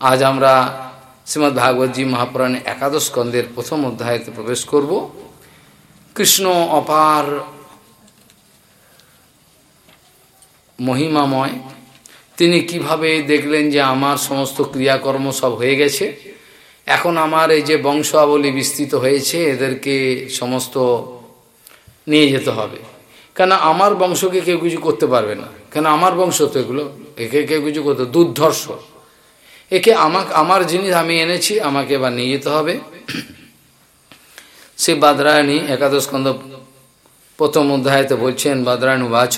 আজ আমরা শ্রীমৎ ভাগবতী মহাপুরাণে একাদশ স্কন্ধের প্রথম অধ্যায়তে প্রবেশ করব। কৃষ্ণ অপার মহিমাময়, তিনি কীভাবে দেখলেন যে আমার সমস্ত ক্রিয়াকর্ম সব হয়ে গেছে? এখন আমার এই যে বংশাবলী বিস্তৃত হয়েছে, এদেরকে সমস্ত নিয়ে যেতে হবে। কেন আমার বংশকে কেউ কিছু করতে পারবে না? কেন আমার বংশ তো এগুলো, একে কেউ কিছু করতে দুর্ধর্ষ। একে আমাকে আমার জিনিস আমি এনেছি, আমাকে এবার নিয়ে যেতে হবে। সে বাদরায়ণী একাদশ স্কন্ধ প্রথম অধ্যায়তে বলছেন, বাদরায়ণ বাচ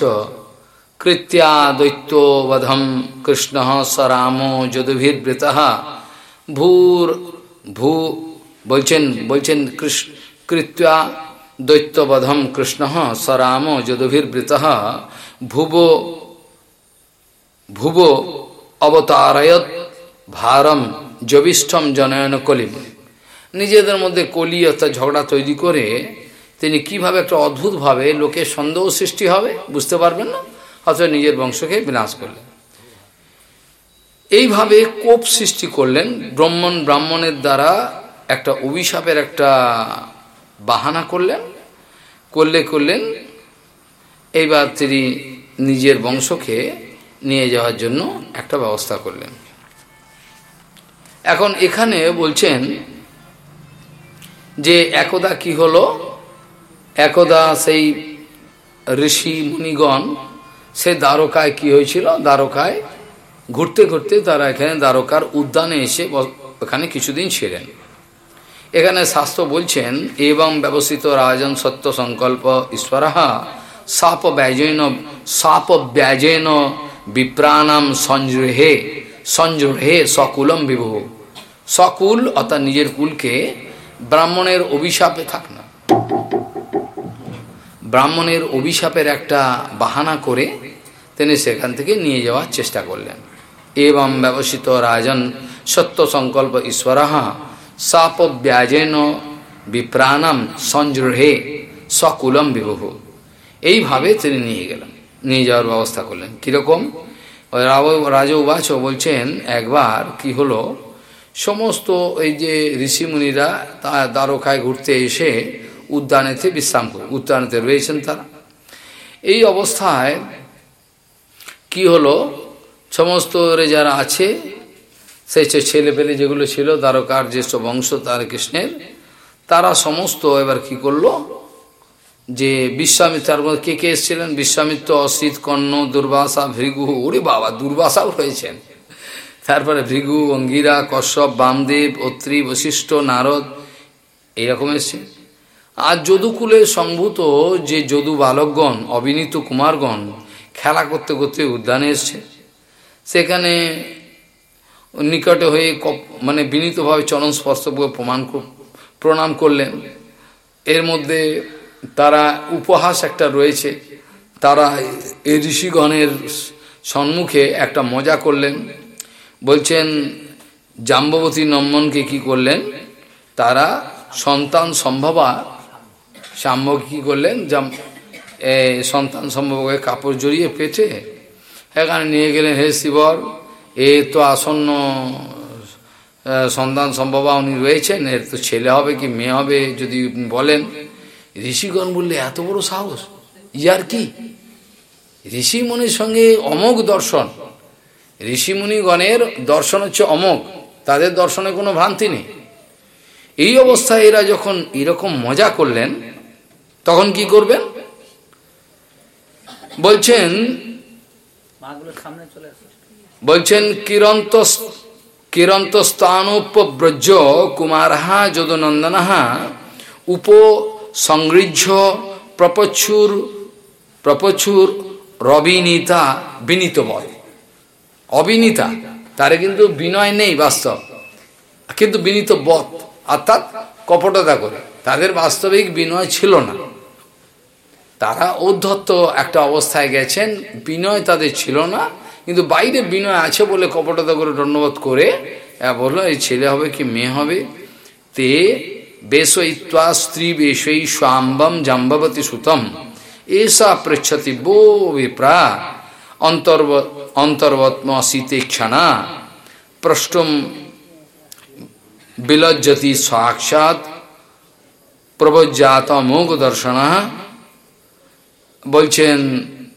কৃত্যা দৈত্য বধম কৃষ্ণ স রাম যদুভির্বৃত ভূর ভূ বলছেন বলছেন কৃত্যা দৈত্যবধম কৃষ্ণ স রাম যদুভির্বৃত ভুব ভুব অবতারয়ত ভারম জবিষ্ঠম জনয়ন কলিম। নিজেদের মধ্যে কলি অর্থাৎ ঝগড়া তৈরি করে তিনি কীভাবে একটা অদ্ভুতভাবে লোকের সন্দেহ সৃষ্টি হবে বুঝতে পারবেন না অথবা নিজের বংশকে বিনাশ করলেন। এইভাবে কোপ সৃষ্টি করলেন ব্রাহ্মণ ব্রাহ্মণের দ্বারা একটা অভিশাপের একটা বাহানা করলেন, করলে করলেন, এইবার তিনি নিজের বংশকে নিয়ে যাওয়ার জন্য একটা ব্যবস্থা করলেন। এখন এখানে বলছেন যে একদা কি হলো? একদা সেই ঋষি মুনিগণ, সে দ্বারকায় কি হয়েছিল? দ্বারকায় ঘুরতে ঘুরতে তারা এখানে দ্বারকার উদ্যানে এসে ওখানে কিছুদিন ছিলেন। এখানে শাস্ত্র বলছেন এবং ব্যবস্থিত রাজন সত্য সংকল্প ঈশ্বরাহা সাপ ব্যাজেন সাপ ব্যাজেন বিপ্রাণাম সঞ্জৃহে সঞ্জৃহে সকুলম বিভু। সকুল অর্থাৎ নিজের কুলকে ব্রাহ্মণের অভিশাপে থাক না। ব্রাহ্মণের অভিশাপের একটা বাহানা করে তিনি সেখান থেকে নিয়ে যাওয়ার চেষ্টা করলেন। এবং ব্যবসিত রাজন সত্য সংকল্প ঈশ্বরাহা সাপ ব্যাজেন বিপ্রাণম সঞ্জৃহে সকুলম বিবহ এইভাবে তিনি নিয়ে গেলেন। নিয়ে যাওয়ার ব্যবস্থা করলেন। কীরকম? রাজা উবাচ বলছেন, একবার কি হলো? সমস্ত এই যে ঋষিমুনিরা তা দ্বারকায় ঘুরতে এসে উদ্যানেতে বিশ্রাম করে, উদ্যানেতে রয়েছেন তারা। এই অবস্থায় কি হলো? সমস্ত যারা আছে, সেই ছেলে পেলে যেগুলো ছিল, দ্বারকার যেসব বংশ তার কৃষ্ণের, তারা সমস্ত এবার কি করল? যে বিশ্বামিত্র তার মধ্যে কে কে এসেছিলেন? বিশ্বামিত্র, অসিত, কর্ণ, দুর্বাসা, ভৃগু। ওরে বাবা, দুর্বাসাও হয়েছেন তারপরে ভৃগু, অঙ্গিরা, কশ্যপ, বামদেব, অত্রি, বশিষ্ঠ, নারদ, এইরকম এসছে। আর যদুকুলের সম্ভূত যে যদু বালকগণ, অবিনীত কুমারগণ, খেলা করতে করতে উদ্যানে এসছে। সেখানে নিকটে হয়ে মানে বিনীতভাবে চরণ স্পর্শ প্রমাণ প্রণাম করলেন। এর মধ্যে তারা উপহাস একটা রয়েছে। তারা এই ঋষিগণের সম্মুখে একটা মজা করলেন। বলছেন জাম্বতী নম্মনকে কি করলেন? তারা, সন্তান সম্ভবা। সাম্য কি করলেন? জাম সন্তান সম্ভবকে কাপড় জড়িয়ে পেটে এখানে নিয়ে গেলেন, হে শিবর, এ তো আসন্ন সন্তান সম্ভবা উনি রয়েছেন, এর তো ছেলে হবে কি, মেয়ে হবে, যদি বলেন। ঋষিগণ বললে, এত বড় সাহস? ইয়ার কি? ঋষিমণির সঙ্গে অমোঘ দর্শন। ঋষিমুনিগণের দর্শন হচ্ছে অমোঘ, তাদের দর্শনে কোনো ভ্রান্তি নেই। এই অবস্থায় এরা যখন এরকম মজা করলেন, তখন কি করবেন? বলছেন বলছেন কিরন্ত কিরন্ত স্থানোপব্রজ কুমারহা যদুনন্দনহা উপ সংগৃহ্য প্রপচ্ছুর প্রপচ্ছুর রবিনীতা বিনীত বল। অবিনীতা, তারে কিন্তু বিনয় নেই বাস্তব। কিন্তু বিনীত বধ অর্থাৎ কপটতা করে। তাদের বাস্তবিক বিনয় ছিল না। তারা অধ্যত্ত একটা অবস্থায় গেছেন, বিনয় তাদের ছিল না, কিন্তু বাইরে বিনয় আছে বলে কপটতা করে ধন্যবাদ করে বলল, এই ছেলে হবে কি, মেয়ে হবে? তে বেশয়িত্বা স্ত্রী বেশই স্বাম্বম জাম্বতী সুতম এসা পৃচ্ছতি বো বিপ্রা অন্তর্ব অন্তর্বত্ম শীতে ক্ষণা প্রষ্টম বিলজ্জতি সাক্ষাৎ প্রবজ্জাত মোগ দর্শনা বলছেন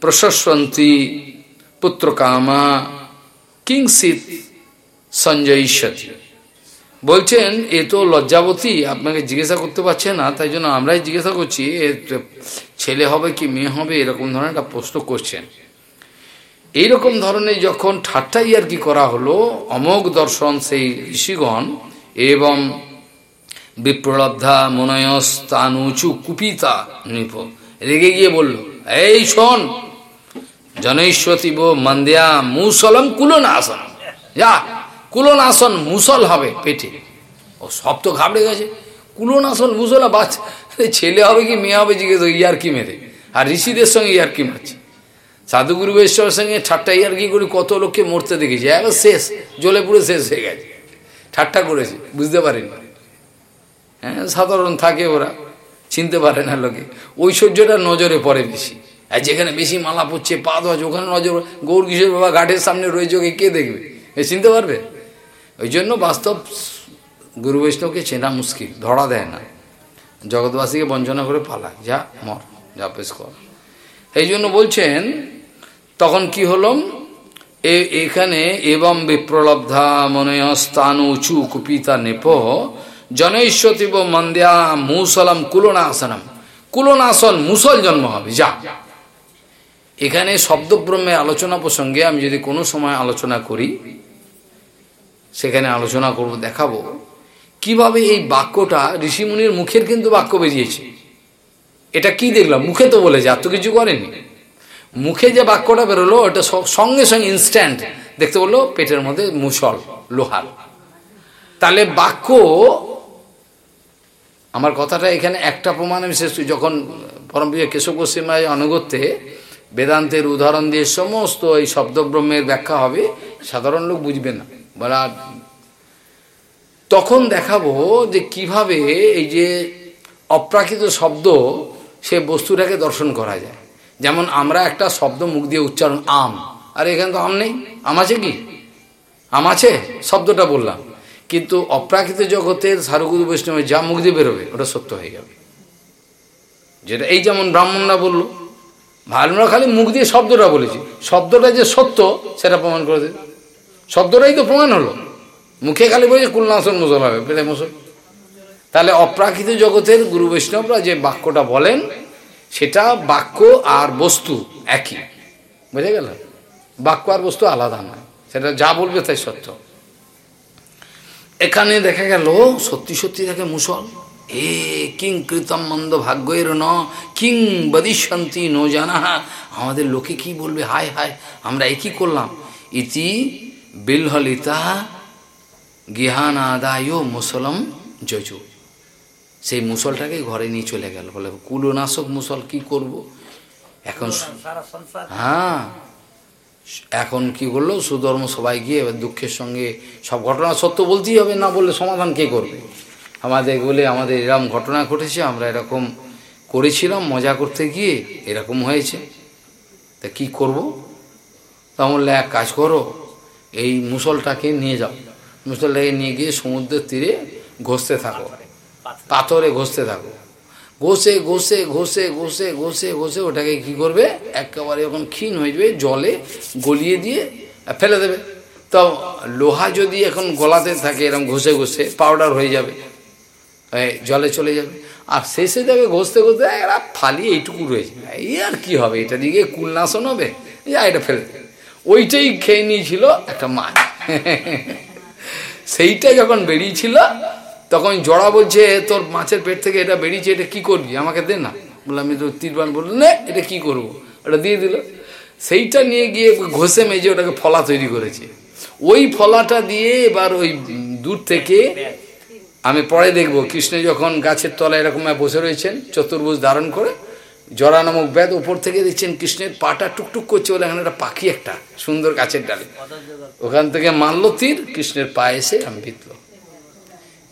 প্রশস্বন্তী পুত্রকামা কিংসিত সঞ্জয়িষ্যতি বলছেন, এ তো লজ্জাবতী, আপনাকে জিজ্ঞাসা করতে পারছে না, তাই জন্য আমরাই জিজ্ঞাসা করছি ছেলে হবে কি মেয়ে হবে, এরকম ধরনের একটা প্রশ্ন করছেন। এইরকম ধরনের যখন ঠাট্টাই আর কি করা হলো, অমোঘ দর্শন সেই ঋষিগণ এবং বিপ্রলব্ধা মনয়স্তানুচু কুপিতা নৃপ রেগে গিয়ে বলল, এই শোন জনৈশ্বতীব মন্দিয়া মুসলম কুলনাসন যা। কুলনাসন মুসল হবে পেটে। ও সব তো ঘাবড়ে গেছে। কুলনাসন মুসল বাচ্চা ছেলে হবে কি, মেয়ে হবে জিজ্ঞেস ইয়ার কি মেরে আর ঋষিদের সঙ্গে ইয়ার কি মারছে সাধুগুরু বৈষ্ণবের সঙ্গে ঠাট্টা ইয়ার কি করে, কত লোককে মরতে দেখেছি। এবার শেষ জলে পুরো শেষ হয়ে গেছে। ঠাট্টা করেছে, বুঝতে পারেনি। হ্যাঁ সাধারণ থাকে ওরা, চিনতে পারে না লোকে। ঐশ্বর্যটা নজরে পড়ে বেশি। আর যেখানে বেশি মালা পড়ছে পা ধোয়া ওখানে নজর গৌর কিশোর বাবা ঘাটের সামনে রয়েছে, ওকে কে দেখবে? এ চিনতে পারবে? ওই জন্য বাস্তব গুরু বৈষ্ণবকে চেনা মুশকিল, ধরা দেয় না। জগৎবাসীকে বঞ্চনা করে পালায়, যা মর, যা পেশ কর। এই জন্য বলছেন, তখন কি হল এখানে এবং বিপ্রলব্ধা মনয়স্থান উঁচু কুপিতা নেপ জনৈশ্বতীব মন্দিয়া মুসলম কুলনাসনম। কুলনাসন মুসল জন্ম হবে, যা। এখানে শব্দব্রহ্মের আলোচনা প্রসঙ্গে আমি যদি কোনো সময় আলোচনা করি সেখানে আলোচনা করব, দেখাবো। কীভাবে এই বাক্যটা ঋষিমুনির মুখের কিন্তু বাক্য বেরিয়েছে? এটা কি দেখলাম? মুখে তো বলেছে, আর তো কিছু করেনি। মুখে যে বাক্যটা বেরোলো, ওটা সঙ্গে সঙ্গে ইনস্ট্যান্ট দেখতে বলল, পেটের মধ্যে মুসল, লোহার। তাহলে বাক্য, আমার কথাটা এখানে একটা প্রমাণ আমি শেষ যখন পরমপ্রিয় কেশব গোস্বীমায় অনুগত্যে বেদান্তের উদাহরণ দিয়ে সমস্ত এই শব্দব্রহ্মের ব্যাখ্যা হবে, সাধারণ লোক বুঝবে না। বলা, তখন দেখাবো যে কীভাবে এই যে অপ্রাকৃত শব্দ, সে বস্তুটাকে দর্শন করা যায়। যেমন আমরা একটা শব্দ মুখ দিয়ে উচ্চারণ, আম। আর, এখানে তো আম নেই। আম আছে কি? আম আছে? শব্দটা বললাম। কিন্তু অপ্রাকৃত জগতের সারগুরু বৈষ্ণবের যা মুখ দিয়ে বেরোবে, ওটা সত্য হয়ে যাবে। যেটা, এই যেমন ব্রাহ্মণরা বলল আমরা খালি মুখ দিয়ে শব্দটা বলেছি। শব্দটা যে সত্য, সেটা প্রমাণ করে দেবে। শব্দটাই তো প্রমাণ হলো। মুখে খালি বলেছে কুলনাসন মুসল হবে পেলে মুসল। তাহলে অপ্রাকৃত জগতের গুরু বৈষ্ণবরা যে বাক্যটা বলেন, সেটা বাক্য আর বস্তু একই। বুঝে গেল? বাক্য আর বস্তু আলাদা নয়। সেটা যা বলবে তাই সত্য। এখানে দেখা গেল, সত্যি সত্যি দেখে মুসল। এ কিং কৃতম মন্দ ভাগ্যের ন, কিং বদিশান্তি ন জানা আমাদের লোকে কি বলবে? হায় হায়, আমরা একই করলাম? ইতি বিলহলিতা গিহান আদায় মুসলম যজু। সেই মুসলটাকে ঘরে নিয়ে চলে গেল। বলে কুলনাশক মুসল কি করব? এখন হ্যাঁ। এখন কি করল? সুধর্ম সবাই গিয়ে এবার দুঃখের সঙ্গে সব ঘটনা সত্য বলতেই হবে না বললে সমাধান কে করবে? আমাদের বলে আমাদের এরকম ঘটনা ঘটেছে আমরা এরকম করেছিলাম মজা করতে গিয়ে এরকম হয়েছে। তা কি করব? তা বললে এক কাজ করো এই মুসলটাকে নিয়ে যাও। মুসলটাকে নিয়ে গিয়ে সমুদ্রের তীরে ঘষতে থাকো। পাথরে ঘষতে থাকো। ঘষে ঘষে ঘষে ঘষে ঘষে ঘষে ওটাকে কি করবে? একেবারে যখন ক্ষীণ হয়ে যাবে, জলে গলিয়ে দিয়ে ফেলে দেবে। তো লোহা যদি এখন গলাতে থাকে এরকম ঘষে ঘষে পাউডার হয়ে যাবে। জলে চলে যাবে। আর শেষে যাবে ঘষতে ঘষতে এরা ফালি এইটুকু রয়েছে। এই আর কি হবে? এটা দিকে কুলনাশন হবে? যা এটা ফেলে ওইটাই খেয়ে নিয়েছিল একটা মাছ সেইটা যখন বেরিয়েছিল, তখন জড়া বলছে, তোর মাছের পেট থেকে এটা বেরিয়েছে, এটা কি করবি? আমাকে দে না। বললাম আমি তো তিরবান বলল, না, এটা কি করব? ওটা দিয়ে দিল। সেইটা নিয়ে গিয়ে ঘষে মেজে ওটাকে ফলা তৈরি করেছে। ওই ফলাটা দিয়ে এবার ওই দূর থেকে আমি পরে দেখব। কৃষ্ণ যখন গাছের তলায় এরকম বসে রয়েছেন, চতুর্ভুজ ধারণ করে জরা নামক ব্যাদ ওপর থেকে দেখছেন কৃষ্ণের পাটা টুকটুক করছে বলে এখানে একটা পাখি একটা সুন্দর গাছের ডালে। ওখান থেকে মানল তীর, কৃষ্ণের পায়ে এসে আমি বিতল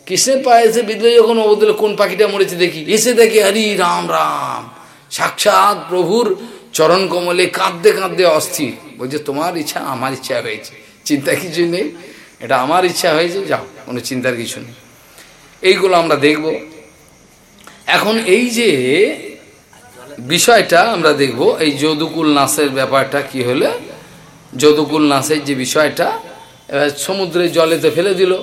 কৃষ্ণের পায়ে এসে বিদলে যখন, ও বদলে কোন পাখিটা মরেছে দেখি? এসে দেখি হরি রাম রাম, সাক্ষাৎ প্রভুর চরণ কমলে কাঁদতে কাঁদতে অস্থির। বলছে, তোমার ইচ্ছা, আমার ইচ্ছা হয়েছে। চিন্তা কিছু নেই, এটা আমার ইচ্ছা হয়েছে, যাও, কোনো চিন্তার কিছু নেই। এইগুলো আমরা দেখব। এখন এই যে বিষয়টা আমরা দেখব। এই যদুকুল নাসের ব্যাপারটা কি হলে? যদুকুল নাসের যে বিষয়টা সমুদ্রের জলেতে ফেলে দিল।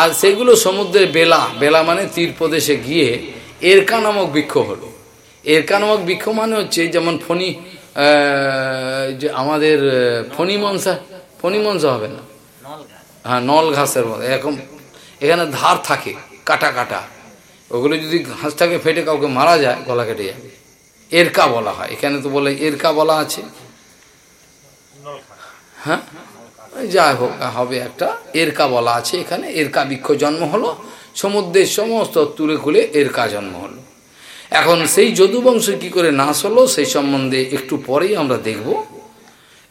আর সেগুলো সমুদ্রের বেলা বেলা মানে তীর প্রদেশে গিয়ে এরকা নামক বৃক্ষ হলো। এরকা নামক বৃক্ষ মানে হচ্ছে যেমন ফণি যে আমাদের ফণি মনসা ফণি মনসা হবে না? হ্যাঁ নল ঘাসের মতো। এরকম এখানে ধার থাকে, কাটা কাটা। ওগুলো যদি ঘাসটাকে ফেটে কাউকে মারা যায়, গলা কেটে যাবে। এরকা বলা হয়। এখানে তো বলে এরকা বলা আছে। হ্যাঁ? যাই হোক, হবে একটা এরকা বলা আছে এখানে। এরকা বৃক্ষ জন্ম হলো। সমুদ্রের সমস্ত তুলে খুলে এরকা জন্ম হলো। এখন সেই যদুবংশ কি করে নাশ হলো, সেই সম্বন্ধে একটু পরেই আমরা দেখব।